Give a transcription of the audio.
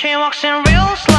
She walks in real slow